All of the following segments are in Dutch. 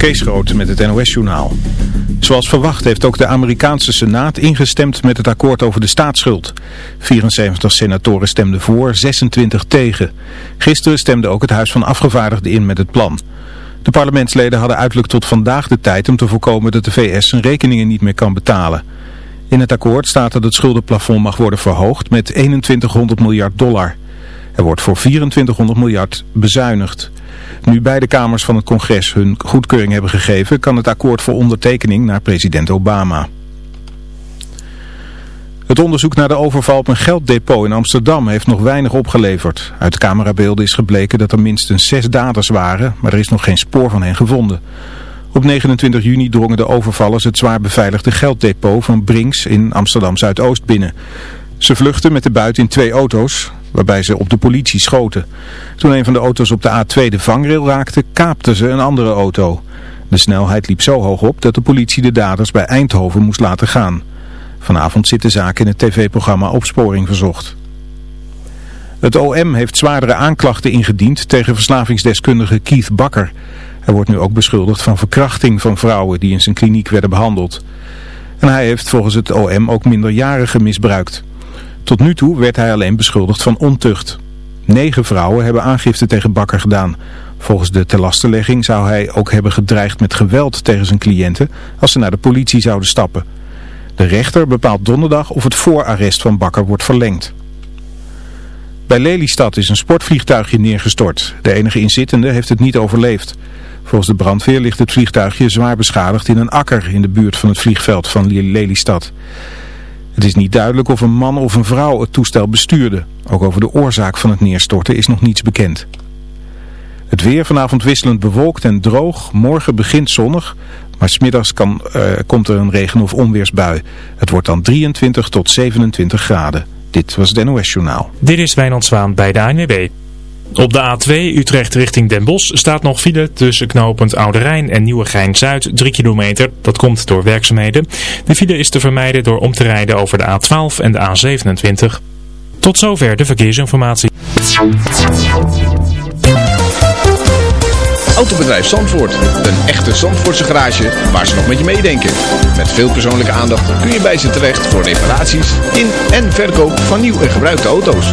Kees Groot met het NOS-journaal. Zoals verwacht heeft ook de Amerikaanse Senaat ingestemd met het akkoord over de staatsschuld. 74 senatoren stemden voor, 26 tegen. Gisteren stemde ook het Huis van Afgevaardigden in met het plan. De parlementsleden hadden uiterlijk tot vandaag de tijd om te voorkomen dat de VS zijn rekeningen niet meer kan betalen. In het akkoord staat dat het schuldenplafond mag worden verhoogd met 2100 miljard dollar. Er wordt voor 2400 miljard bezuinigd. Nu beide kamers van het congres hun goedkeuring hebben gegeven, kan het akkoord voor ondertekening naar president Obama. Het onderzoek naar de overval op een gelddepot in Amsterdam heeft nog weinig opgeleverd. Uit camerabeelden is gebleken dat er minstens zes daders waren, maar er is nog geen spoor van hen gevonden. Op 29 juni drongen de overvallers het zwaar beveiligde gelddepot van Brinks in Amsterdam Zuidoost binnen. Ze vluchtten met de buit in twee auto's, waarbij ze op de politie schoten. Toen een van de auto's op de A2 de vangrail raakte, kaapten ze een andere auto. De snelheid liep zo hoog op dat de politie de daders bij Eindhoven moest laten gaan. Vanavond zit de zaak in het tv-programma Opsporing Verzocht. Het OM heeft zwaardere aanklachten ingediend tegen verslavingsdeskundige Keith Bakker. Hij wordt nu ook beschuldigd van verkrachting van vrouwen die in zijn kliniek werden behandeld. En hij heeft volgens het OM ook minderjarigen misbruikt. Tot nu toe werd hij alleen beschuldigd van ontucht. Negen vrouwen hebben aangifte tegen Bakker gedaan. Volgens de telastenlegging zou hij ook hebben gedreigd met geweld tegen zijn cliënten als ze naar de politie zouden stappen. De rechter bepaalt donderdag of het voorarrest van Bakker wordt verlengd. Bij Lelystad is een sportvliegtuigje neergestort. De enige inzittende heeft het niet overleefd. Volgens de brandweer ligt het vliegtuigje zwaar beschadigd in een akker in de buurt van het vliegveld van Lelystad. Het is niet duidelijk of een man of een vrouw het toestel bestuurde. Ook over de oorzaak van het neerstorten is nog niets bekend. Het weer vanavond wisselend bewolkt en droog. Morgen begint zonnig, maar smiddags kan, uh, komt er een regen- of onweersbui. Het wordt dan 23 tot 27 graden. Dit was het NOS Journaal. Dit is Wijnand Zwaan bij de ANWB. Op de A2 Utrecht richting Den Bosch staat nog file tussen knooppunt Oude Rijn en Nieuwegein-Zuid 3 kilometer. Dat komt door werkzaamheden. De file is te vermijden door om te rijden over de A12 en de A27. Tot zover de verkeersinformatie. Autobedrijf Zandvoort. Een echte Zandvoortse garage waar ze nog met je meedenken. Met veel persoonlijke aandacht kun je bij ze terecht voor reparaties in en verkoop van nieuw en gebruikte auto's.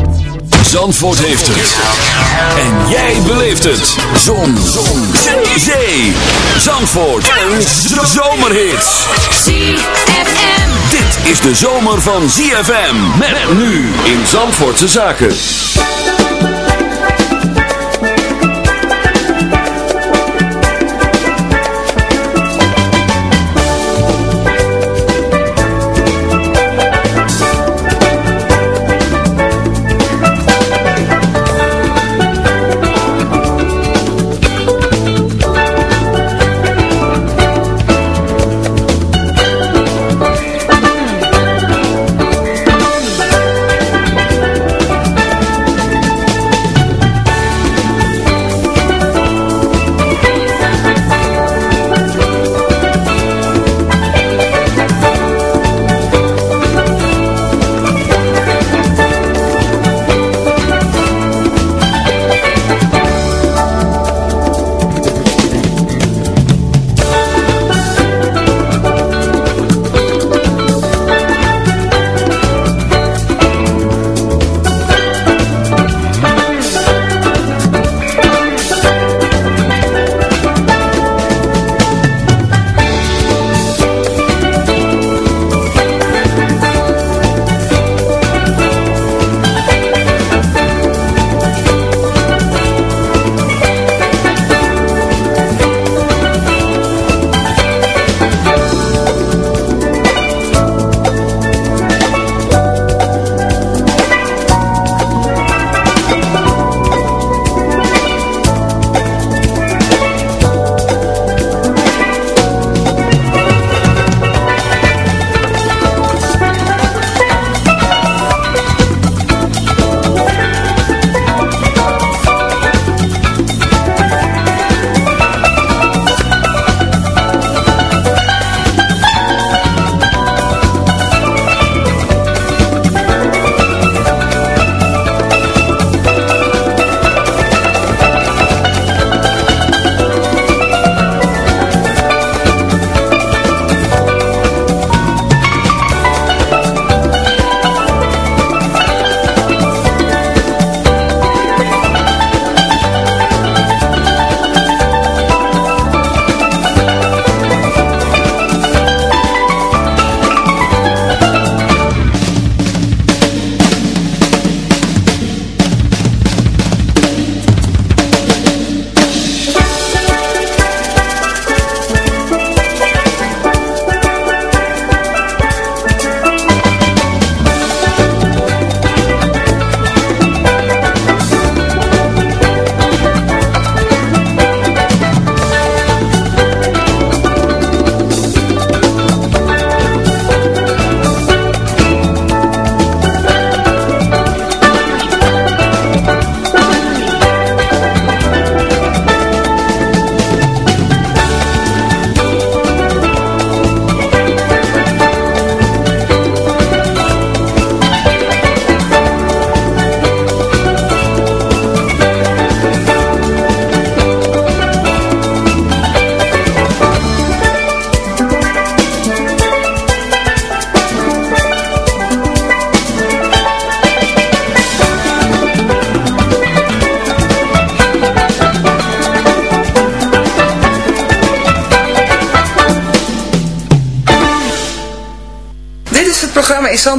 Zandvoort heeft het. En jij beleeft het. Zon. Zon. Zee. Zandvoort. En zomerhits. ZFM. Dit is de zomer van ZFM. Met nu in Zandvoortse Zaken.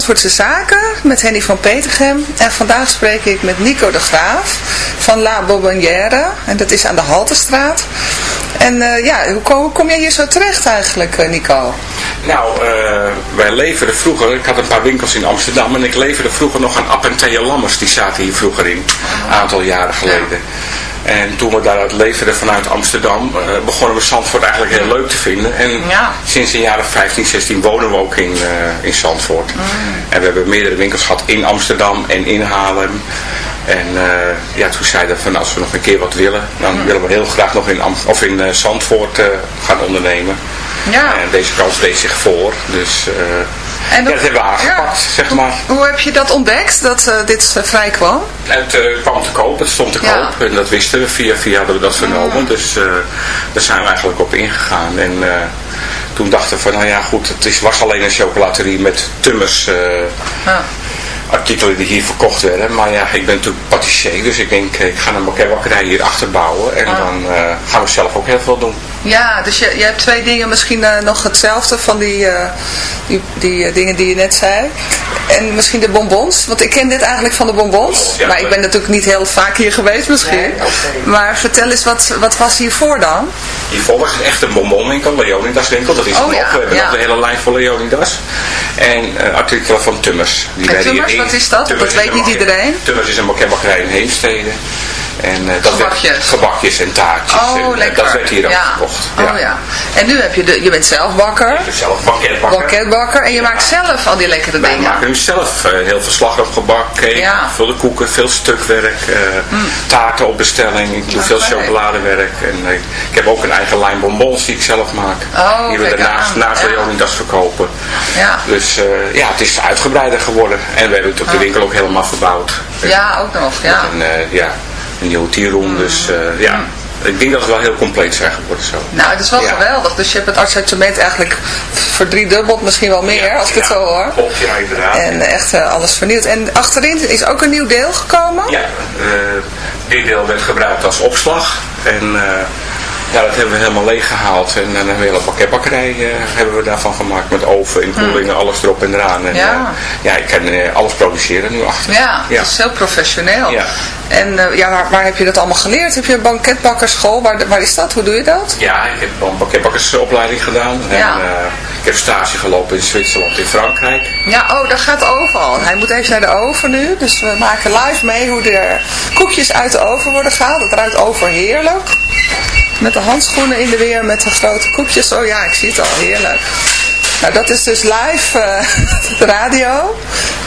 Zandvoortse Zaken met Henny van Petergem. En vandaag spreek ik met Nico de Graaf van La Bobonnière. En dat is aan de Haltestraat. En eh, ja, hoe kom, kom jij hier zo terecht eigenlijk, eh, Nico? Nou, eh, wij leverden vroeger, ik had een paar winkels in Amsterdam en ik leverde vroeger nog aan App en Theo Lammers, die zaten hier vroeger in, een aantal jaren geleden. En toen we daaruit leverden vanuit Amsterdam, eh, begonnen we Zandvoort eigenlijk heel leuk te vinden. En Ja. sinds de jaren 15, 16 wonen we ook in, eh, in Zandvoort. En we hebben meerdere winkels gehad in Amsterdam en in Haarlem. En eh, ja, toen zeiden we van als we nog een keer wat willen, dan willen we heel graag nog in, Am of in Zandvoort gaan ondernemen. Ja. En deze kans deed zich voor. Dus En ja, dat hebben we aangepakt, zeg maar. Hoe heb je dat ontdekt, dat eh, dit eh, vrij kwam? Het eh, kwam te koop, het stond te Ja. koop. En dat wisten we. Via via hadden we dat vernomen. Dus eh, daar zijn we eigenlijk op ingegaan. En toen dachten we van, nou ja goed, het is, was alleen een chocolaterie met tummers Ja. artikelen die hier verkocht werden. Maar ja, ik ben natuurlijk patissier, dus ik denk, ik ga een bakkerij hier achter bouwen. En Ah. dan gaan we zelf ook heel veel doen. Ja, dus je, je hebt twee dingen misschien eh, nog hetzelfde van die, eh, die, die eh, dingen die je net zei. En misschien de bonbons, want ik ken dit eigenlijk van de bonbons. Ja, maar ik ben natuurlijk niet heel vaak hier geweest misschien. Nee. Maar vertel eens, wat, wat was hiervoor dan? Hiervoor was het echt een bonbonwinkel, Leonidas winkel. Dat is Oh nog. ja, We hebben ja. nog de hele lijn voor Leonidas. En eh, artikelen van Tummers. Die En Tummers, wat is dat? Tummers Dat weet niet een iedereen. Tummers is een bakkerij in Heemstede. En, eh, dat Gebakjes. Werd, gebakjes en taartjes. Oh, en, eh, lekker. Dat werd hier ook ja. gekocht. Oh ja. En nu heb je de, je bent zelf bakker, Ik ben zelf banketbakker en je maakt zelf al die lekkere Wij dingen. maken nu zelf eh, heel veel slagroomgebak, cake, veel koeken, veel stukwerk, eh, taarten op bestelling. Ik doe veel chocoladewerk. En ik heb ook een eigen lijn bonbons die ik zelf maak. Oh, die we daarnaast naast. Leonidas verkopen. Ja. Dus ja, het is uitgebreider geworden. En we hebben natuurlijk de winkel ook helemaal verbouwd. Ja, ook nog, ja. En ja, een nieuwe tierroom. Dus eh, ja, ik denk dat we wel heel compleet zijn geworden zo. Nou, het is wel Ja. geweldig. Dus je hebt het assortiment eigenlijk verdriedubbeld, misschien wel meer, als ik het zo hoor. Klopt, ja, inderdaad. En echt eh, alles vernieuwd. En achterin is ook een nieuw deel gekomen. Ja, eh, dit deel werd gebruikt als opslag. En ja, dat hebben we helemaal leeg gehaald. En een hele pakketbakkerij eh, hebben we daarvan gemaakt. Met oven, inkoelingen, alles erop en eraan. En, Hmm. Ja. eh, ja, ik kan eh, alles produceren nu achter. Ja, Ja. het is heel professioneel. Ja. En ja, waar, waar heb je dat allemaal geleerd? Heb je een banketbakkerschool? Waar, waar is dat? Hoe doe je dat? Ja, ik heb een pakketbakkersopleiding gedaan. En, Ja. ik heb stage gelopen in Zwitserland en Frankrijk. Ja, oh, daar gaat de oven al. Hij moet even naar de oven nu. Dus we maken live mee hoe er koekjes uit de oven worden gehaald. Het ruikt overheerlijk. Met de handschoenen in de weer met de grote koekjes. Oh ja, ik zie het al. Heerlijk. Nou, dat is dus live eh, de radio.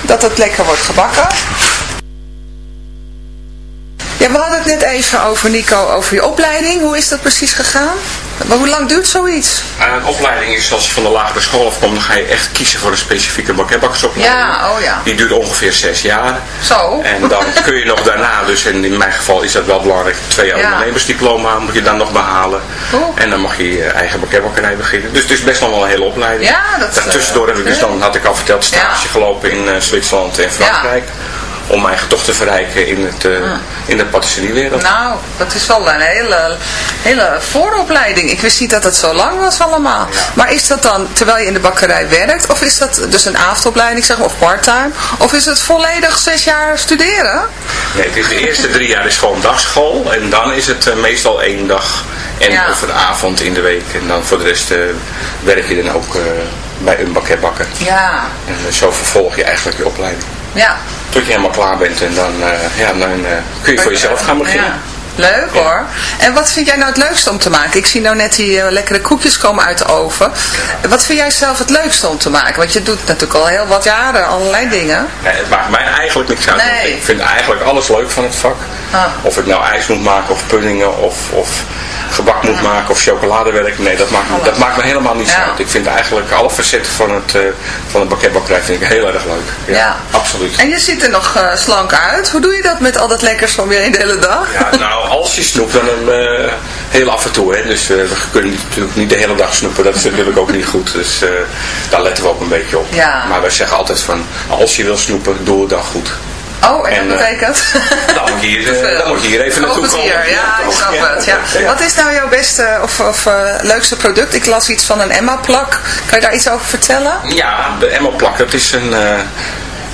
Dat het lekker wordt gebakken. Ja, we hadden het net even over, Nico, over je opleiding. Hoe is dat precies gegaan? Maar hoe lang duurt zoiets? Eh, een opleiding is als je van de lagere school afkomt, dan ga je echt kiezen voor een specifieke bakketbakkersopleiding. Ja, oh ja. Die duurt ongeveer zes jaar. Zo. En dan kun je nog daarna, dus en in mijn geval is dat wel belangrijk, twee jaar Ja. ondernemersdiploma moet je dan nog behalen. En dan mag je je eigen bakketbakkerij beginnen. Dus het is best nog wel een hele opleiding. Ja, dat, Daartussendoor heb ik dus eh, dan, had ik al verteld, stage Ja. gelopen in eh, Zwitserland en Frankrijk. Om mij eigen toch te verrijken in, het, eh, in de patisseriewereld. Nou, dat is wel een hele, hele vooropleiding. Ik wist niet dat het zo lang was allemaal. Maar is dat dan terwijl je in de bakkerij werkt? Of is dat dus een avondopleiding zeg maar, of parttime? Of is het volledig zes jaar studeren? Nee, het is de eerste drie jaar is gewoon dagschool. En dan is het eh, meestal één dag en Ja. of een avond in de week. En dan voor de rest eh, werk je dan ook bij een bakketbakker. Ja, En zo vervolg je eigenlijk je opleiding. Ja. Tot je helemaal klaar bent en dan, eh, ja, dan eh, kun je voor jezelf gaan beginnen. Ja. Leuk hoor. En wat vind jij nou het leukste om te maken? Ik zie nou net die eh, lekkere koekjes komen uit de oven. Wat vind jij zelf het leukste om te maken? Want je doet natuurlijk al heel wat jaren allerlei dingen. Nee, het maakt mij eigenlijk niks uit. Nee. Ik vind eigenlijk alles leuk van het vak. Ah. Of ik nou ijs moet maken of puddingen of, of gebak moet maken of chocoladewerk. Nee, dat maakt, me- dat maakt me helemaal niets Ja. uit. Ik vind eigenlijk alle facetten van het, eh van het bakketbakkerij vind ik heel erg leuk. Ja. Absoluut. En je ziet er nog eh, slank uit. Hoe doe je dat met al dat lekkers van weer in de hele dag? Ja, nou, als je snoept, dan eh, heel af en toe. Hè. Dus eh, we kunnen niet- natuurlijk niet de hele dag snoepen. Dat is natuurlijk ook niet goed. Dus eh, daar letten we ook een beetje op. Ja. Maar wij zeggen altijd van, als je wil snoepen, doe het dan goed. Oh, en dat betekent? Dan moet je hier, dan moet je hier even naartoe komen. hier, ja, ik snap het. Ja. Wat is nou jouw beste of, of leukste product? Ik las iets van een Emma-plak. Kan je daar iets over vertellen? Ja, de Emmelplak, dat is een,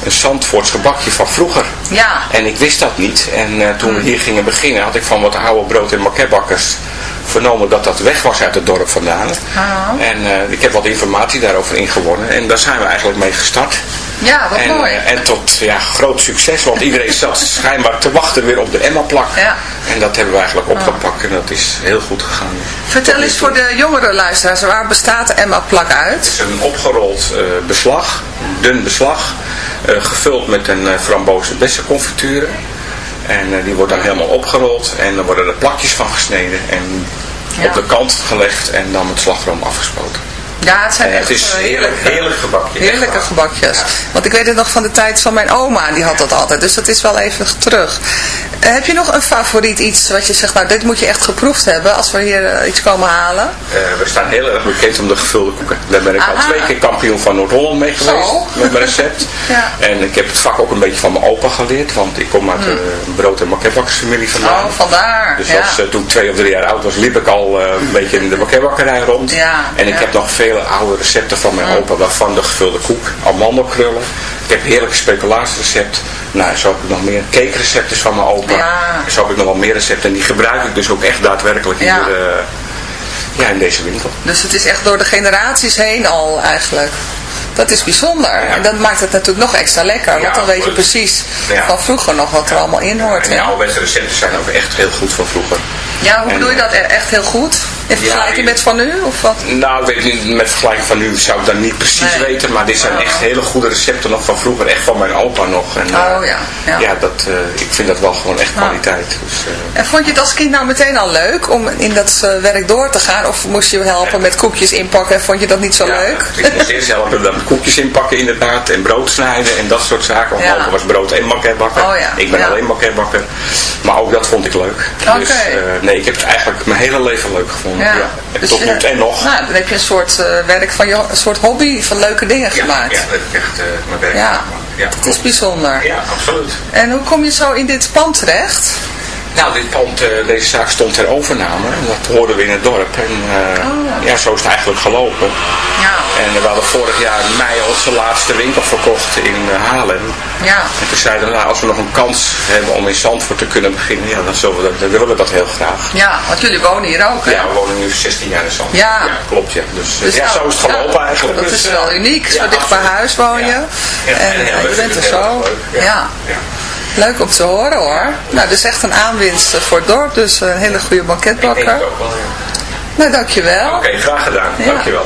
een Zandvoorts gebakje van vroeger. Ja. En ik wist dat niet. En eh, toen we hier gingen beginnen, had ik van wat oude brood- en maquetbakkers vernomen dat dat weg was uit het dorp vandaan. Ah. En eh, ik heb wat informatie daarover ingewonnen. En daar zijn we eigenlijk mee gestart. Ja, wat en, mooi. eh, en tot ja, groot succes, want iedereen zat schijnbaar te wachten weer op de Emma-plak. Ja. En dat hebben we eigenlijk opgepakt en dat is heel goed gegaan. Vertel eens voor de jongere luisteraars, waar bestaat de Emma-plak Het uit? is een opgerold eh, beslag, dun beslag, eh, gevuld met een uh, frambozen bessenconfiture. En die wordt dan helemaal opgerold en dan worden er plakjes van gesneden en Ja. op de kant gelegd en dan met slagroom afgespoten. Ja, het zijn echt het is eh, heerlijk, heerlijk gebakje. Heerlijke echt waar. gebakjes. Ja. Want ik weet het nog van de tijd van mijn oma, die had dat altijd. Dus dat is wel even terug. Eh, heb je nog een favoriet iets wat je zegt, nou dit moet je echt geproefd hebben als we hier eh, iets komen halen? We staan heel erg bekend om de gevulde koeken. Daar ben ik al twee keer kampioen van Noord-Holland mee geweest. Met mijn recept. Ja. En ik heb het vak ook een beetje van mijn opa geleerd. Want ik kom uit de brood- en maquetbakkersfamilie vandaan. Hmm. Oh, vandaar. Dus ja. als, toen ik twee of drie jaar oud was, liep ik al een beetje in de maquetbakkerij rond. Ja, en ik heb nog vele oude recepten van mijn opa, waarvan de gevulde koek, amandelkrullen. Ik heb heerlijke speculaatsrecept. Nou, zo heb ik nog meer cakerecepten van mijn opa. Ja. Zo heb ik nog wel meer recepten. En die gebruik ik dus ook echt daadwerkelijk Ja. hier eh, ja, in deze winkel. Dus het is echt door de generaties heen al eigenlijk. Dat is bijzonder. En dat maakt het natuurlijk nog extra lekker. Want Ja, dan weet je precies Ja. van vroeger nog wat er allemaal in hoort. En die ouderwetse recepten zijn ook echt heel goed van vroeger. Ja, hoe En, bedoel je dat? E- Echt heel goed? In vergelijking met van nu? Of wat? Nou, ik weet niet, met vergelijking van nu zou ik dat niet precies Nee. weten, maar dit zijn Oh. echt hele goede recepten nog van vroeger, echt van mijn opa nog. En, eh, Oh ja, ja. dat, eh, ik vind dat wel gewoon echt kwaliteit. Dus, eh, En vond je het als kind nou meteen al leuk om in dat eh, werk door te gaan? Of moest je helpen met koekjes inpakken en vond je dat niet zo ja, leuk? Ik moest eerst helpen met koekjes inpakken inderdaad, en brood snijden en dat soort zaken. Want Ja. was brood- en maquetbakker. Oh ja, Ik ben alleen maquetbakker. Maar ook dat vond ik leuk. Oké. Dus eh, nee, ik heb het eigenlijk mijn hele leven leuk gevonden. Ja. En Dus tot je- nu toe en nog. Nou, dan heb je een soort eh, werk van je, een soort hobby van leuke dingen gemaakt. ja, dat heb ik echt eh, mijn werk Ja. gemaakt. Ja, Het is bijzonder. Ja, absoluut. En hoe kom je zo in dit pand terecht? Nou, dit pand, eh, deze zaak stond ter overname. En dat hoorden we in het dorp. En eh, Oh. ja, zo is het eigenlijk gelopen. Ja. En we hadden vorig jaar in mei onze laatste winkel verkocht in eh, Haarlem. Ja. En toen zeiden we, nou, als we nog een kans hebben om in Zandvoort te kunnen beginnen, ja, dan, zullen we dat, dan willen we dat heel graag. Ja, want jullie wonen hier ook, hè? Ja, we wonen nu 16 jaar in Zandvoort. Ja. klopt, ja. Dus, Dus ja, nou, zo is het gelopen ja, eigenlijk. Dat Dus, is wel uniek. Zo dicht bij huis woon je. En en je bent er zo. Ja. Leuk om te horen hoor. Nou, dus echt een aanwinst voor het dorp. Dus een hele goede Ik denk banketbakker. het ook wel, ja. Nou, dankjewel. Oké, graag gedaan. Ja. Dankjewel.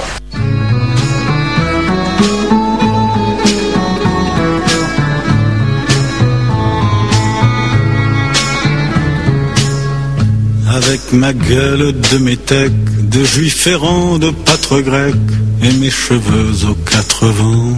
Avec ma gueule de métèque, de juif errant, de pâtre grec, et mes cheveux aux quatre vents.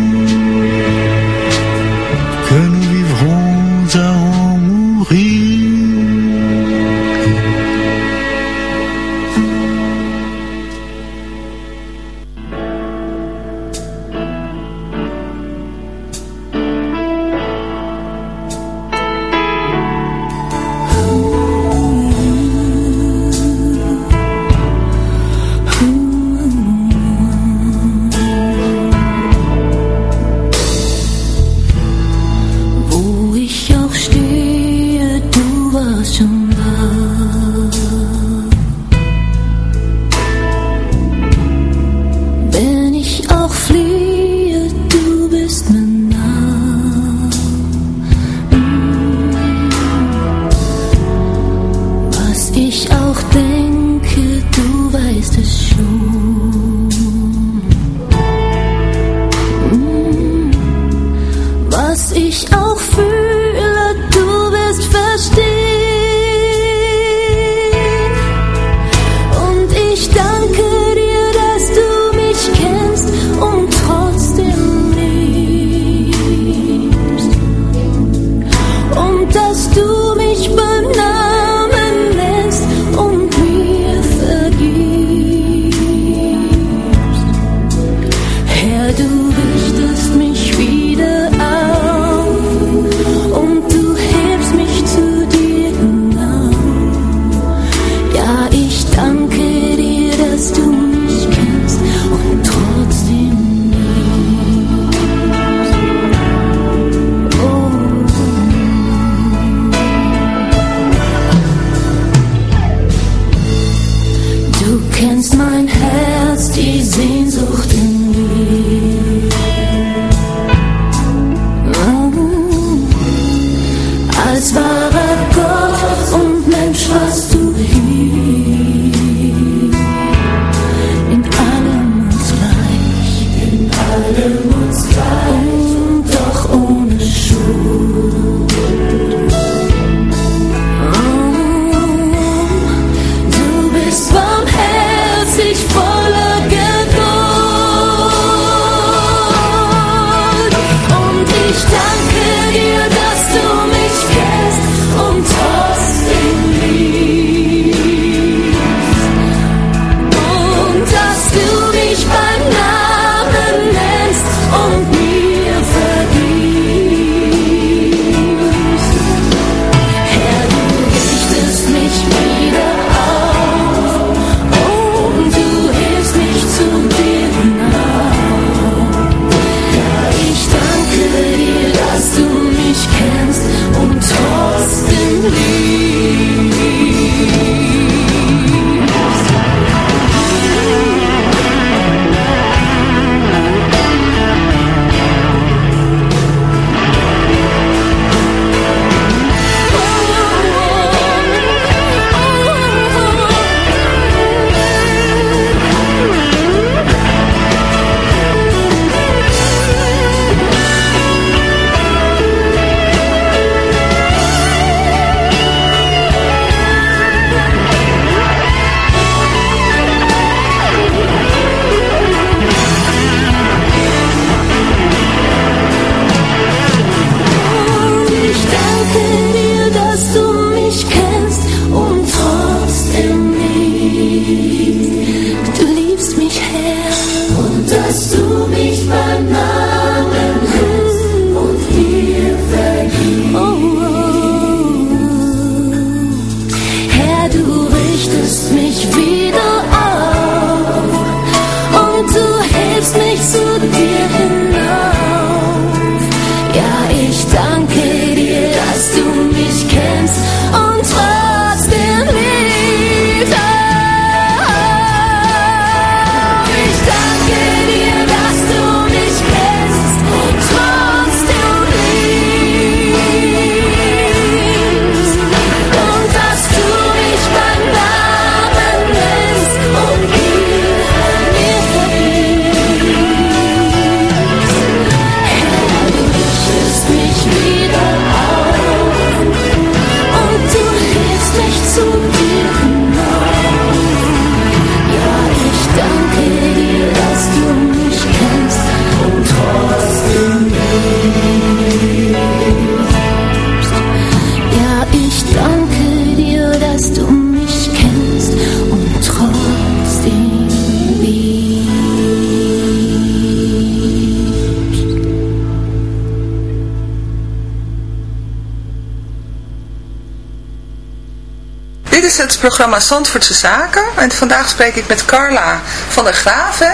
Programma Zandvoortse Zaken. En vandaag spreek ik met Carla van der Graaf, hè?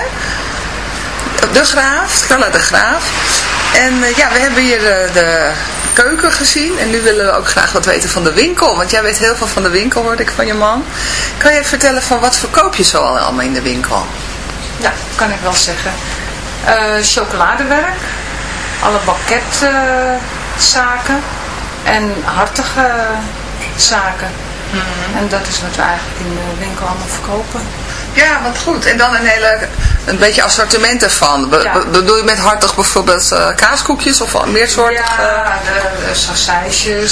De Graaf, Carla de Graaf. En eh, ja, we hebben hier eh, de keuken gezien. En nu willen we ook graag wat weten van de winkel. Want jij weet heel veel van de winkel, hoorde ik van je man. Kan je vertellen van wat verkoop je zo al allemaal in de winkel? Ja, kan ik wel zeggen. Eh, chocoladewerk, alle banketzaken en hartige zaken. En dat is wat we eigenlijk in de winkel allemaal verkopen. Ja, wat goed. En dan een hele, een beetje assortiment ervan. Be- Ja. bedoel je met hartig bijvoorbeeld eh, kaaskoekjes of meer soorten? Ja, de,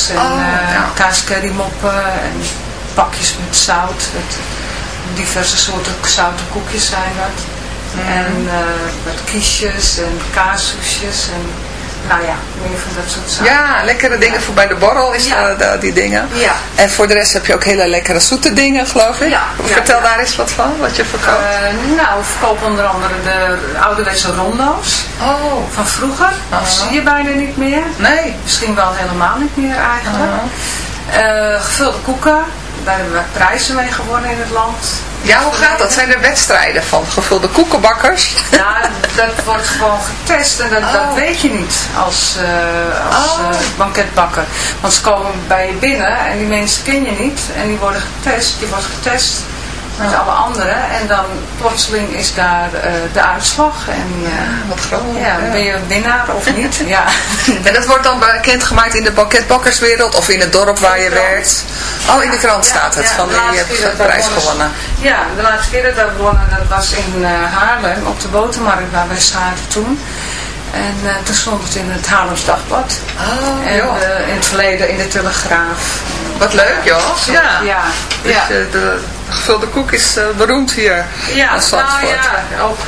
en Oh, eh ja. kaascurrymoppen en pakjes met zout. Het, diverse soorten zoute koekjes zijn dat. Mhm. En eh, wat kiesjes en kaassoesjes en nou ja, meer van dat soort zaken. Ja, lekkere dingen voor bij de borrel is Ja. daar, daar die dingen. Ja. En voor de rest heb je ook hele lekkere zoete dingen, geloof ik. Ja, Vertel daar eens wat van, wat je verkoopt. Eh, nou, we verkopen onder andere de ouderwetse rondo's oh. van vroeger. Dat zie je bijna niet meer. Nee. Misschien wel helemaal niet meer eigenlijk. Eh, gevulde koeken, daar hebben we prijzen mee gewonnen in het land. Ja, hoe gaat dat? Zijn er wedstrijden van gevulde koekenbakkers? Ja, dat wordt gewoon getest en dat, dat Oh. weet je niet als, eh, als Oh. eh, banketbakker. Want ze komen bij je binnen en die mensen ken je niet en die worden getest. Die wordt getest met alle anderen en dan plotseling is daar eh, de uitslag. En, eh, Wat grappig. ja, ben je winnaar of niet? Ja. En dat wordt dan bekendgemaakt in de banketbakkerswereld of in het dorp waar je werkt? Oh, in de krant staat het, Ja, van de je hebt we prijs wonnen- gewonnen. Ja, de laatste keer dat we wonnen, dat was in eh, Haarlem, op de botermarkt waar wij zaten toen. En eh, toen stond het in het Haarlems Dagblad. Oh, en eh, in het verleden in de Telegraaf. Wat leuk, joh. Zo, Ja. ja. Dus ja. eh, de gevulde koek is beroemd hier Ja, in nou ja, ook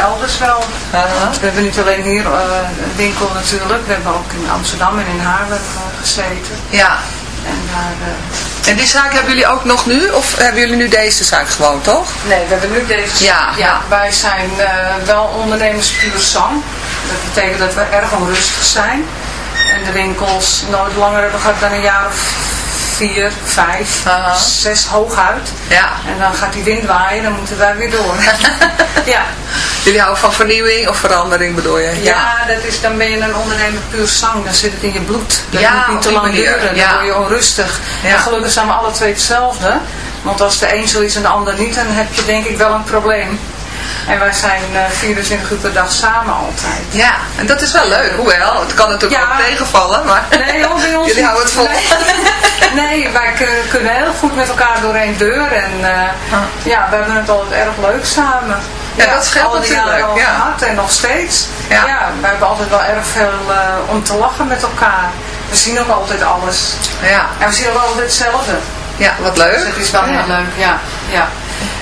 elders wel. We hebben niet alleen hier een winkel natuurlijk, we hebben ook in Amsterdam en in Haarlem gezeten. Ja. En daar... En die zaak hebben jullie ook nog nu? Of hebben jullie nu deze zaak gewoon, toch? Nee, we hebben nu deze. Ja, ja. Wij zijn wel ondernemers puur. Dat betekent dat we erg onrustig zijn. En de winkels nooit langer hebben gehad dan een jaar of vier, vijf, Aha. zes hooguit. Ja. En dan gaat die wind waaien, dan moeten wij weer door. ja. Jullie houden van vernieuwing of verandering bedoel je? Ja, dat is, dan ben je een ondernemer puur zang. Dan zit het in je bloed. Dat Ja, moet niet te lang duren. Dan ja. word je onrustig. Ja. En gelukkig zijn we alle twee hetzelfde. Want als de een zoiets en de ander niet, dan heb je denk ik wel een probleem. En wij zijn eh 24 uur per dag samen altijd. Ja, en dat is wel leuk. Hoewel, het kan natuurlijk Ja. ook tegenvallen, maar Nee hoor, bij ons jullie houden het vol. Nee, nee, wij kunnen, heel goed met elkaar door één deur. En eh, ja, we hebben het altijd erg leuk samen. Ja, dat scheelt al die natuurlijk, jaren al ja. gehad en nog steeds. Ja. Ja. we hebben altijd wel erg veel eh, om te lachen met elkaar. We zien ook altijd alles. Ja, En we zien ook altijd hetzelfde. ja wat leuk. Dus het is wel heel leuk, ja. ja.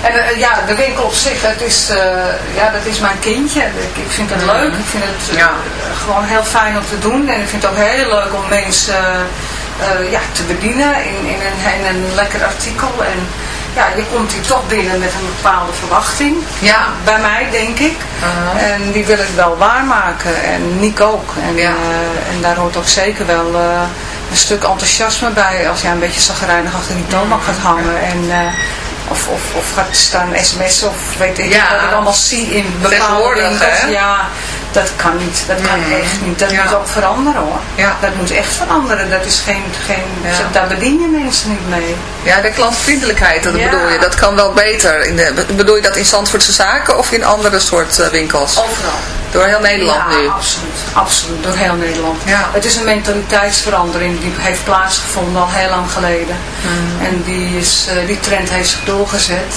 En eh, ja, de winkel op zich, dat is, eh, ja, dat is mijn kindje. Ik, ik vind het leuk. Ik vind het eh, Ja. gewoon heel fijn om te doen. En ik vind het ook heel leuk om mensen ja, te bedienen in, in, een, in een lekker artikel. En ja, je komt hier toch binnen met een bepaalde verwachting. Ja. Bij mij, denk ik. Uh-huh. En die wil ik wel waarmaken. En Nick ook. En, Ja. en daar hoort ook zeker wel een stuk enthousiasme bij. Als jij een beetje zagrijnig achter die toonbank gaat hangen. En, of, of, of gaat staan sms'en of weet ik Ja. wat ik allemaal zie in bepaalde winkels. hè? Ja, dat kan niet. Dat kan Mm. echt niet. Dat Ja. moet ook veranderen hoor. Ja. Dat moet echt veranderen. Dat is geen, geen, Ja. daar bedien je mensen niet mee. Ja, de klantvriendelijkheid, dat bedoel je. Dat kan wel beter. In de, bedoel je dat in Zandvoortse zaken of in andere soort eh, winkels? Overal. Door heel Nederland ja, nu. absoluut. Absoluut, door heel Nederland. Ja. Het is een mentaliteitsverandering die heeft plaatsgevonden al heel lang geleden. Mm. En die, is, eh, die trend heeft zich doorgezet.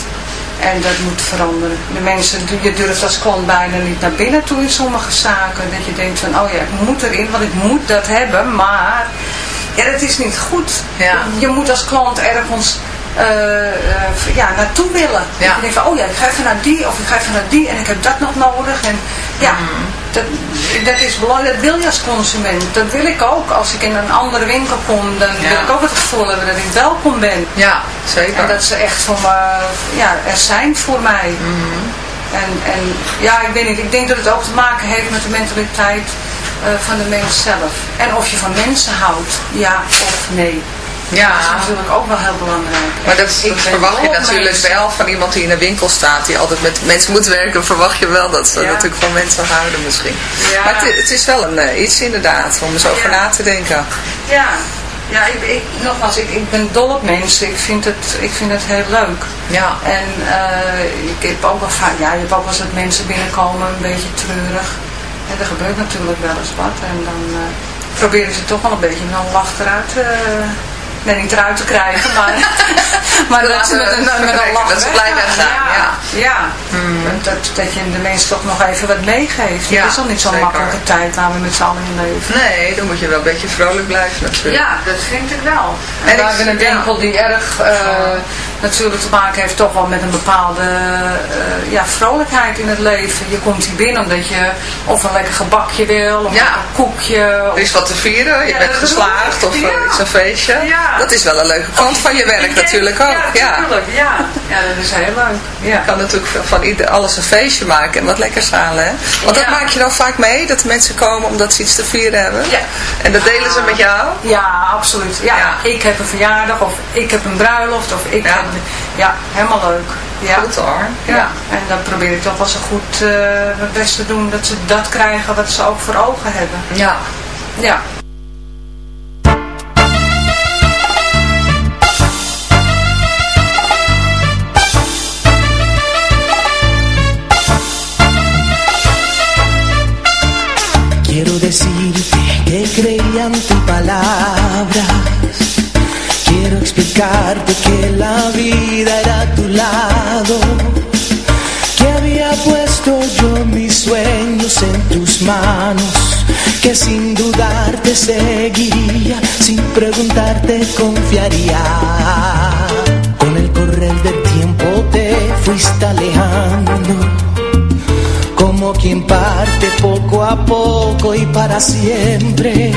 En dat moet veranderen. De mensen, je durft als klant bijna niet naar binnen toe in sommige zaken. Dat je denkt van, oh ja, ik moet erin, want ik moet dat hebben. Maar, ja, dat is niet goed. Ja. Je moet als klant ergens eh, eh, ja, naartoe willen. Ja. Dat je denkt van, oh ja, ik ga even naar die of ik ga even naar die en ik heb dat nog nodig. En ja, Mm. Dat, dat is belangrijk. Dat wil je als consument. Dat wil ik ook. Als ik in een andere winkel kom, dan Ja. wil ik ook het gevoel hebben dat ik welkom ben. Ja, zeker. En dat ze echt voor me, ja, er zijn voor mij. Mhm. En, en ja, ik weet niet. Ik denk dat het ook te maken heeft met de mentaliteit eh, van de mens zelf. En of je van mensen houdt, ja of nee. Ja. Dat is natuurlijk ook wel heel belangrijk. Maar dat, Ik verwacht je natuurlijk mensen. wel van iemand die in een winkel staat, die altijd met mensen moet werken, verwacht je wel dat ze Ja. natuurlijk van mensen houden misschien. Ja. Maar het, het is wel een, eh, iets inderdaad, om eens over na te denken. Ja, ja ik, ik, nogmaals, ik, ik ben dol op mensen. Ik vind het, ik vind het heel leuk. Ja. En eh, ik heb ook wel vaak, ja, je hebt ook wel eens dat mensen binnenkomen een beetje treurig. En er gebeurt natuurlijk wel eens wat. En dan eh, proberen ze toch wel een beetje een lach eruit, eh, nee niet eruit te krijgen, maar, maar dat ze met een, met een lach Dat ze blij weggaan, ja. Ja, dat, dat je de mensen toch nog even wat meegeeft. Ja, het is al niet zo'n makkelijke tijd waar we met z'n allen in leven. Nee, dan moet je wel een beetje vrolijk blijven natuurlijk. Ja, dat vind ik wel. En, En we hebben een winkel die erg eh, natuurlijk te maken heeft toch wel met een bepaalde eh, ja, vrolijkheid in het leven. Je komt hier binnen omdat je of een lekker gebakje wil, of Ja. een koekje. Er is wat te vieren, je Ja, bent geslaagd of er Ja. is een feestje. Dat is wel een leuke kant van je werk natuurlijk ook. Ja, natuurlijk. Ja. ja, dat is heel leuk. Je kan natuurlijk van ieder, alles een feestje maken en wat lekkers halen. Hè? Want dat maak je dan vaak mee, dat mensen komen omdat ze iets te vieren hebben. Ja. En dat delen ze met jou. Ja, absoluut. Ja, ik heb een verjaardag of ik heb een bruiloft of ik heb... Ja, helemaal leuk. Ja. Goed hoor. Ja. en dan probeer ik toch wel zo goed eh, mijn best te doen dat ze dat krijgen wat ze ook voor ogen hebben. Ja. Ja. Explicarte que la vida era a tu lado. Que había puesto yo mis sueños en tus manos. Que sin dudar te seguiría, sin preguntarte confiaría. Con el correr del tiempo te fuiste alejando como quien parte poco a poco y para siempre,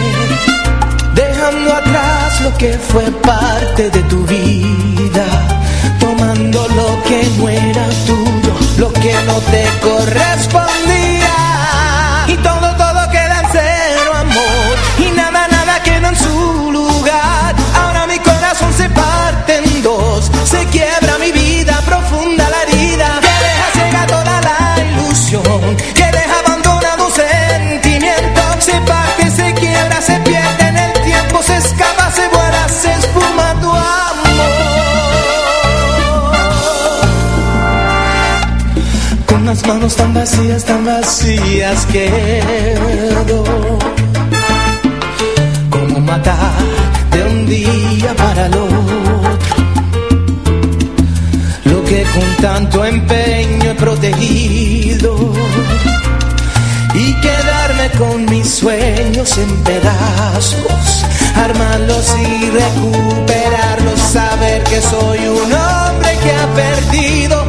dejando atrás lo que fue parte de tu vida, tomando lo que no era tuyo, lo que no te correspondía. Vacías, tan vacías quedo. Como matar de un día para el otro. Lo que con tanto empeño he protegido. Y quedarme con mis sueños en pedazos, armarlos y recuperarlos, saber que soy un hombre que ha perdido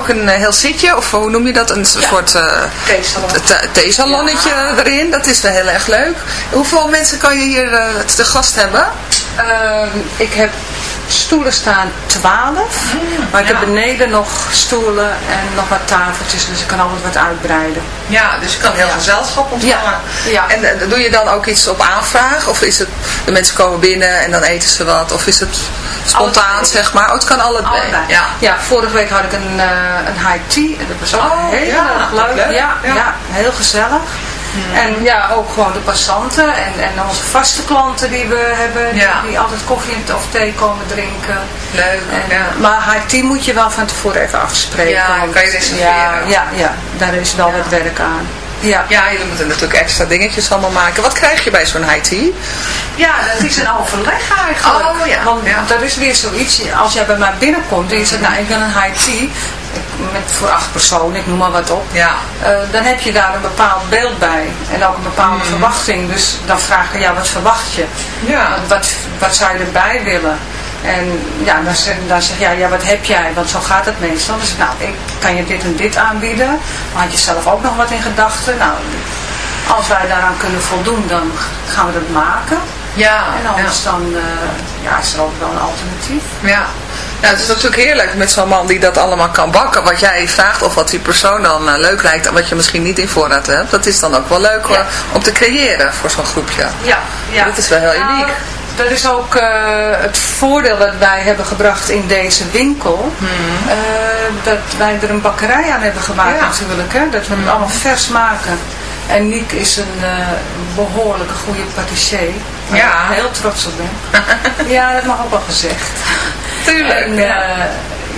ook, een eh, heel zitje, of hoe noem je dat? Een soort uh, theesalonnetje erin. Dat is wel heel erg leuk. Hoeveel mensen kan je hier uh, te gast hebben? Ehm, ik heb stoelen staan 12. maar ik heb beneden nog stoelen en nog wat tafeltjes. Dus ik kan altijd wat uitbreiden. Ja, dus je kan heel gezelschap ontvangen. Ja. En doe je dan ook iets op aanvraag? Of is het, de mensen komen binnen en dan eten ze wat? Of is het spontaan, zeg maar? Oh, het kan allebei. allebei. Ja. ja, vorige week had ik een, uh, een high tea. En dat was ook oh, heel ja, erg leuk. leuk. Ja, ja. heel gezellig. Hmm. En ja, ook gewoon de passanten en, en onze vaste klanten die we hebben, die, ja. die altijd koffie of thee komen drinken. Leuk, en, ja. Maar high tea moet je wel van tevoren even afspreken. Ja, kan je reserveren. Ja, ja, ja, daar is wel wat werk aan. Ja. ja, jullie moeten natuurlijk extra dingetjes allemaal maken. Wat krijg je bij zo'n tea? Ja, dat is een overleg eigenlijk. Oh, ja. Want ja. dat is weer zoiets, als jij bij mij binnenkomt en je zegt, nou ik wil een tea, met, voor acht personen, ik noem maar wat op. Ja. Uh, dan heb je daar een bepaald beeld bij. En ook een bepaalde Mm. verwachting. Dus dan vraag je, ja, wat verwacht je? Ja. Wat, wat zou je erbij willen? En ja, dan zeg, dan zeg je, ja, ja, wat heb jij? Want zo gaat het meestal. Dus nou, ik kan je dit en dit aanbieden. Maar had je zelf ook nog wat in gedachten? Nou, als wij daaraan kunnen voldoen, dan gaan we dat maken. Ja. En anders ja. dan uh, ja, is er ook wel een alternatief. Ja. Nou, het is natuurlijk heerlijk met zo'n man die dat allemaal kan bakken. Wat jij vraagt of wat die persoon dan uh, leuk lijkt en wat je misschien niet in voorraad hebt. Dat is dan ook wel leuk ja. om te creëren voor zo'n groepje. Ja, ja. Dat is wel heel uniek. Nou, dat is ook uh, het voordeel dat wij hebben gebracht in deze winkel. Hmm. Uh, dat wij er een bakkerij aan hebben gemaakt ja. natuurlijk. Hè? Dat we het allemaal vers maken. En Niek is een uh, behoorlijke goede patissier. Waar ja. ik heel trots op ben. ja, dat mag ook wel gezegd. Tuurlijk. En, ja,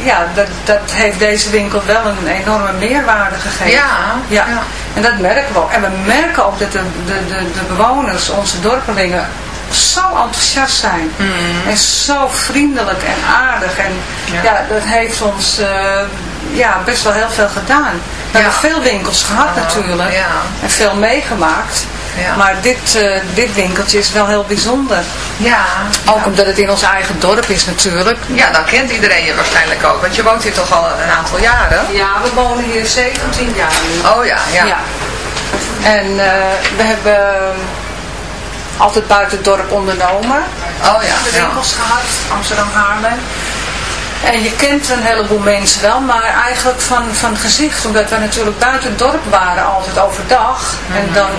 ja dat, dat heeft deze winkel wel een enorme meerwaarde gegeven. Ja. ja. ja. En dat merken we ook. En we merken ook dat de, de, de, de bewoners, onze dorpelingen, zo enthousiast zijn. Mm. En zo vriendelijk en aardig. En ja, ja dat heeft ons uh, ja, best wel heel veel gedaan. We ja. hebben veel winkels gehad oh, natuurlijk. Ja. En veel meegemaakt. Maar dit, uh, dit winkeltje is wel heel bijzonder. Ja. Ook omdat het in ons eigen dorp is natuurlijk. Ja, dan kent iedereen je waarschijnlijk ook. Want je woont hier toch al een aantal jaren? Ja, we wonen hier 17 jaar nu. Oh ja, ja. ja. En uh, we hebben altijd buiten het dorp ondernomen. Oh ja. De winkels ja. gehad, Amsterdam Haarlem. En je kent een heleboel mensen wel, maar eigenlijk van, van gezicht. Omdat we natuurlijk buiten het dorp waren, altijd overdag. Mm -hmm. En dan,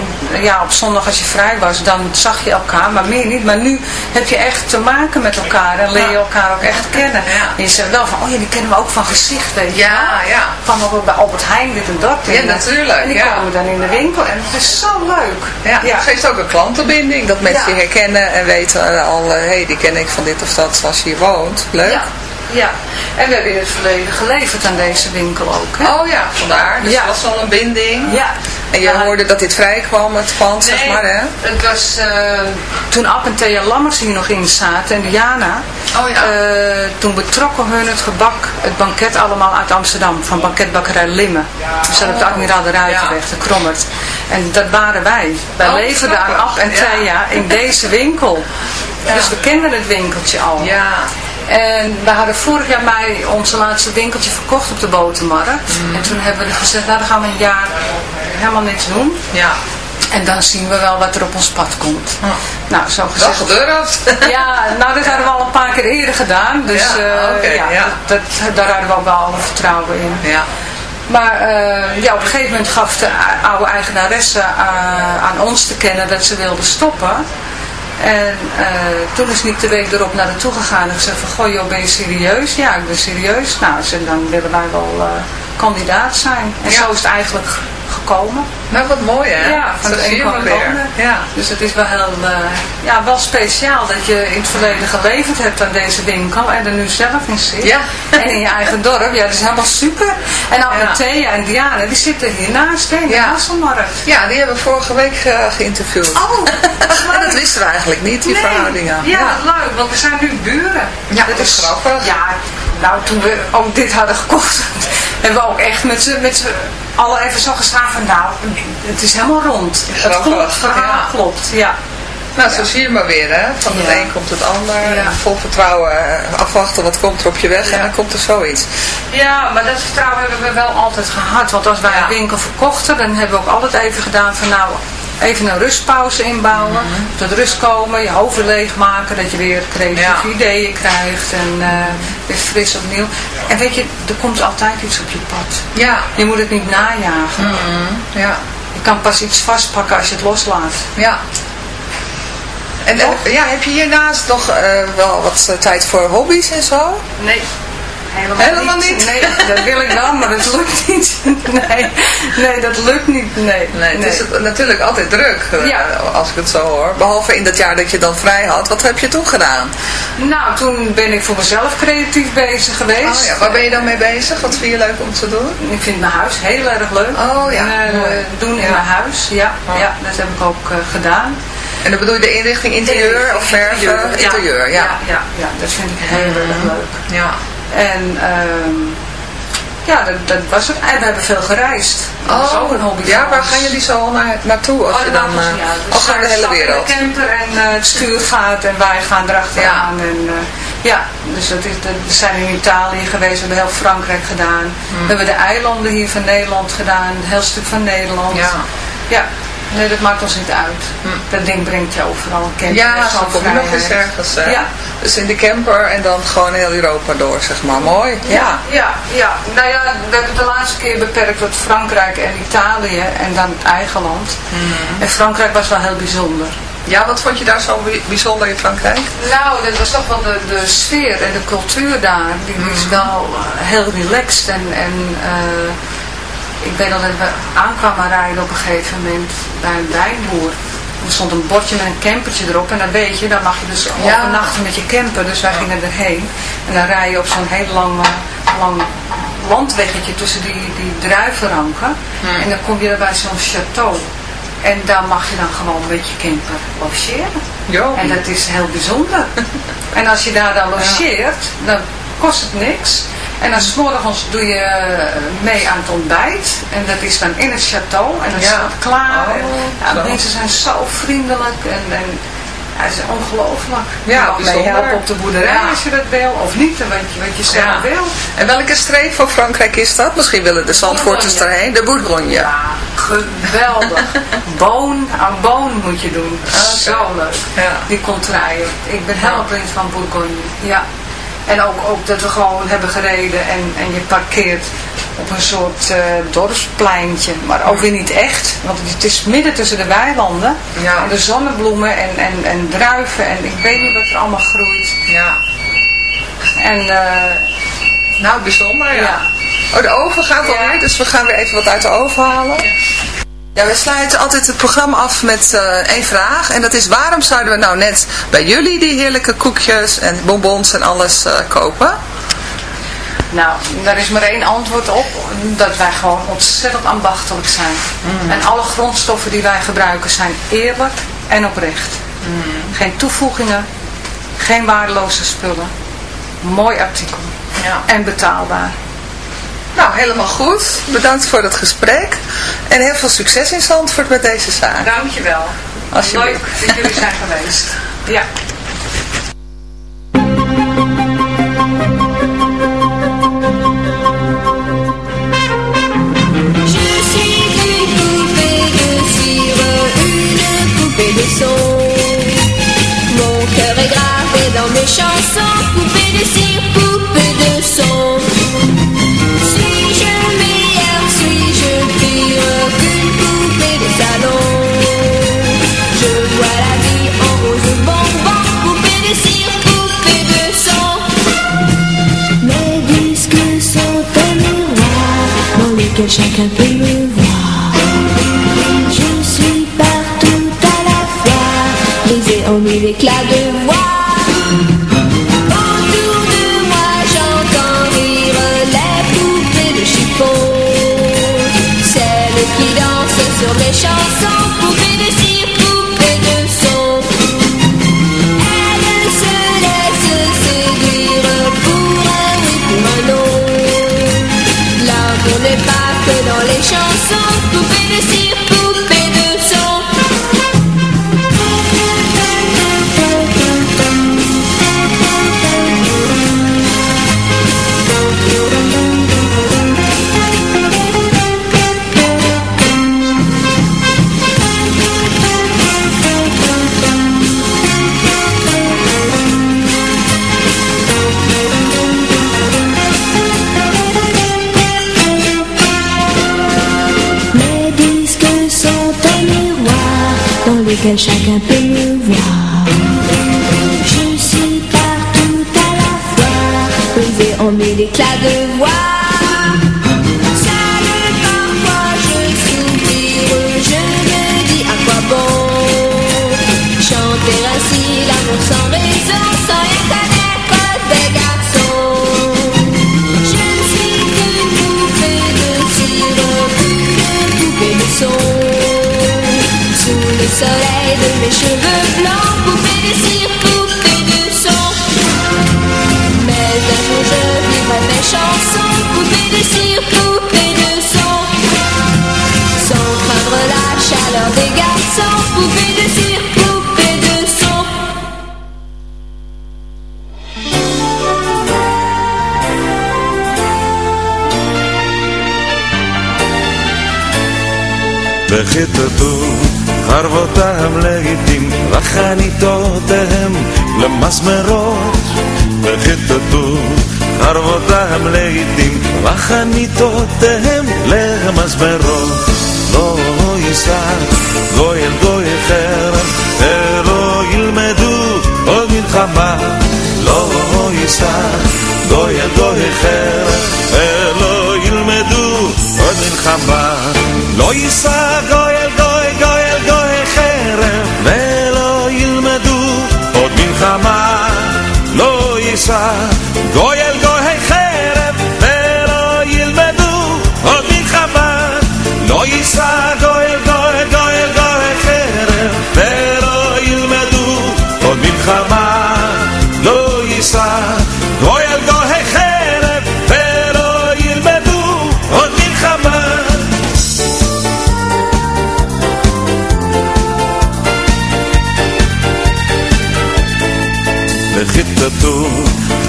ja, op zondag als je vrij was, dan zag je elkaar, maar meer niet. Maar nu heb je echt te maken met elkaar en leer je elkaar ook echt kennen. Ja. En je zegt wel van, oh ja, die kennen we ook van gezicht, weet je Ja, ja. Van ook bij Albert Heijn dit en dat. Ja, en natuurlijk. En die ja. komen dan in de winkel en het is zo leuk. Ja, ja. het geeft ook een klantenbinding, dat mensen je herkennen en weten al, hé, hey, die ken ik van dit of dat als je hier woont. Leuk. Ja. Ja, en we hebben in het verleden geleverd aan deze winkel ook. Hè? Oh ja, vandaar. Dus ja. dat was al een binding. Ja. En je ja. hoorde dat dit vrij kwam, het pand, nee, zeg maar, hè? het was uh, toen Ab en Thea Lammers hier nog in zaten en Diana. Oh ja. Uh, toen betrokken hun het gebak, het banket allemaal uit Amsterdam, van banketbakkerij Limmen. Dus dat op de Admiraal de Ruitenweg, de Krommert. En dat waren wij. Wij oh, leverden aan Ab en Thea in deze winkel. Dus we kenden het winkeltje al. Ja. En we hadden vorig jaar mei onze laatste winkeltje verkocht op de botermarkt. Mm. En toen hebben we gezegd, nou dan gaan we een jaar helemaal niks doen. Ja. En dan zien we wel wat er op ons pad komt. Nou, zo gezegd. Dat gebeurt. Ja, nou dat hadden we al een paar keer eerder gedaan. Dus ja, uh, okay, ja, ja. Dat, dat, daar hadden we ook wel vertrouwen in. Ja. Maar uh, ja, op een gegeven moment gaf de oude eigenaresse uh, aan ons te kennen dat ze wilde stoppen. En uh, toen is Nick de week erop naar naartoe gegaan en gezegd van, goh joh, ben je serieus? Ja, ik ben serieus. Nou, ze, dan willen wij wel uh, kandidaat zijn. En ja. zo is het eigenlijk gekomen. Nou, wat mooi hè? Ja, van zo het een kwam. Ja. Dus het is wel heel, uh, ja, wel speciaal dat je in het verleden geleverd hebt aan deze winkel en er nu zelf in zit. Ja. En in je eigen dorp. Ja, dat is helemaal super. En ja. Thea en Diana, die zitten hiernaast in de Hasselmarkt. Ja, die hebben we vorige week ge geïnterviewd. Oh, en dat wisten we eigenlijk niet, die nee. verhoudingen. Ja, ja, leuk, want we zijn nu buren. Ja, dat, dat is grappig. Ja, nou toen we ook dit hadden gekocht, hebben we ook echt met z'n met allen even zo gestaan van nou, het is helemaal rond. Het klopt, het verhaal ja. klopt, ja. Nou, zo zie je maar weer, hè. Van Ja. een komt het ander. Ja. Vol vertrouwen eh, afwachten wat komt er op je weg. En dan komt er zoiets. Ja, maar dat vertrouwen hebben we wel altijd gehad. Want als wij een winkel verkochten, dan hebben we ook altijd even gedaan van nou, even een rustpauze inbouwen. Tot rust komen, je hoofd leegmaken, dat je weer creatieve ideeën krijgt en eh, weer fris opnieuw. En weet je, er komt altijd iets op je pad. Ja. Je moet het niet najagen. Ja. Je kan pas iets vastpakken als je het loslaat. Ja. En ja, heb je hiernaast nog eh, wel wat eh, tijd voor hobby's en zo? Nee. Helemaal, Helemaal niet? Nee, dat wil ik wel, maar dat lukt niet. Nee, nee dat lukt niet. Nee, Nee, het is natuurlijk altijd druk, eh, Ja. als ik het zo hoor. Behalve in dat jaar dat je dan vrij had. Wat heb je toen gedaan? Nou, toen ben ik voor mezelf creatief bezig geweest. Oh ja, waar ben je dan mee bezig? Wat vind je leuk om te doen? Ik vind mijn huis heel erg leuk. Oh ja, En, eh, doen in Ja. mijn huis, ja, Oh. ja. Dat heb ik ook eh, gedaan. En dan bedoel je de inrichting interieur of verven? Interieur, Interieur, ja. Ja, ja, ja, dat vind ik heel erg leuk. Ja. En ehm, ja, dat, dat was het. En we hebben veel gereisd. Dat is ook een hobby Oh, ja, waar gaan jullie zo naar, naartoe als Oh, je dan... dus, eh, ja, dus naar de hele wereld? de camper en eh, het stuur gaat en wij gaan erachteraan. En, eh, ja, dus dat is, dat, we zijn in Italië geweest, we hebben heel Frankrijk gedaan. Hmm. We hebben de eilanden hier van Nederland gedaan, een heel stuk van Nederland. Ja. Ja, nee, dat maakt ons niet uit. Dat ding brengt je overal. Een camper. Ja, zo kom je nog eens ergens. hè? Ja. Dus in de camper en dan gewoon heel Europa door, zeg maar. Mooi. Ja, ja, ja. Nou ja, we hebben de laatste keer beperkt tot Frankrijk en Italië en dan het eigen land. En Frankrijk was wel heel bijzonder. Ja, wat vond je daar zo bij- bijzonder in Frankrijk? Nou, dat was toch wel de, de sfeer en de cultuur daar. Die is wel eh, heel relaxed. En, en eh, ik weet nog dat we aankwamen rijden op een gegeven moment bij een wijnboer. Er stond een bordje met een campertje erop. En dan weet je, dan mag je dus Ja. overnachten met je camper. Dus wij gingen erheen. En dan rij je op zo'n heel lang, lang landweggetje tussen die, die druivenranken. En dan kom je bij zo'n château. En daar mag je dan gewoon met je camper logeren. Jo. En dat is heel bijzonder. en als je daar dan logeert, dan kost het niks. En dan 's morgens doe je eh, mee aan het ontbijt. En dat is dan in het château. En dan Ja. staat het klaar. Oh, en, ja, de mensen zijn zo vriendelijk. En, en ja, het is ongelooflijk. Ja, je helpen op de boerderij Ja. als je dat wil. Of niet, wat je, wat je zelf wil. En welke streek van Frankrijk is dat? Misschien willen de Zandvoorters erheen. De Bourgogne. Ja, geweldig. Boon aan boon moet je doen. Zo leuk. Ja. Die contraien. Ik ben helemaal blind van Bourgogne. Ja. En ook, ook dat we gewoon hebben gereden en, en je parkeert op een soort eh, dorpspleintje. Maar ook weer niet echt. Want het is midden tussen de weilanden. Ja. En de zonnebloemen en, en, en druiven. En ik weet niet wat er allemaal groeit. Ja. En eh, Nou, bijzonder, ja. Ja. Oh, de oven gaat Ja. alweer, dus we gaan weer even wat uit de oven halen. Ja, we sluiten altijd het programma af met eh, één vraag. En dat is, waarom zouden we nou net bij jullie die heerlijke koekjes en bonbons en alles eh, kopen? Nou, daar is maar één antwoord op. Dat wij gewoon ontzettend ambachtelijk zijn. En alle grondstoffen die wij gebruiken zijn eerlijk en oprecht. Geen toevoegingen, geen waardeloze spullen. Mooi artikel. Ja. En betaalbaar. Nou, helemaal goed. Bedankt voor het gesprek. En heel veel succes in Zandvoort met deze zaak. Dankjewel. Alsjeblieft. Leuk dat jullie zijn geweest. Ja. Je suis une poupée de cire, une poupée de son. Mon cœur est gravé dans mes chansons, poupée de cire, poupée de son. Chacun peut me voir. Je suis partout à la fois, brisé en mille éclats laquelle chacun peut me voir. Je suis partout à la fois, levé en mille éclats de voix. Mes cheveux blancs, poupée de cire, de sang. Mais un jour je mes chansons, poupée de cire, de sang. Sans craindre la chaleur des garçons, poupée de cire, poupée de sang. חרבותם לעיתים וחניתותיהם למסמרות וחיטטו חרבותם לעיתים וחניתותיהם למסמרות לא יישא גוי אל גוי חרם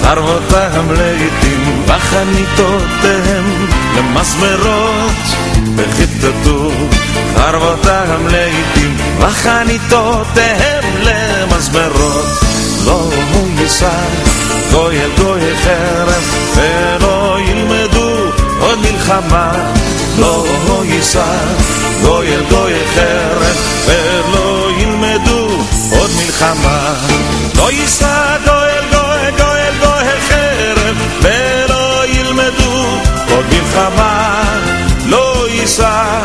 חרבותם לעיתים בחניתותיהם למסמרות וחיטטו חרבותם לעיתים בחניתותיהם למסמרות לא יישא גוי אל גוי חרם ולא ילמדו עוד מלחמה לא יישא גוי אל גוי חרם ולא ילמדו עוד מלחמה לא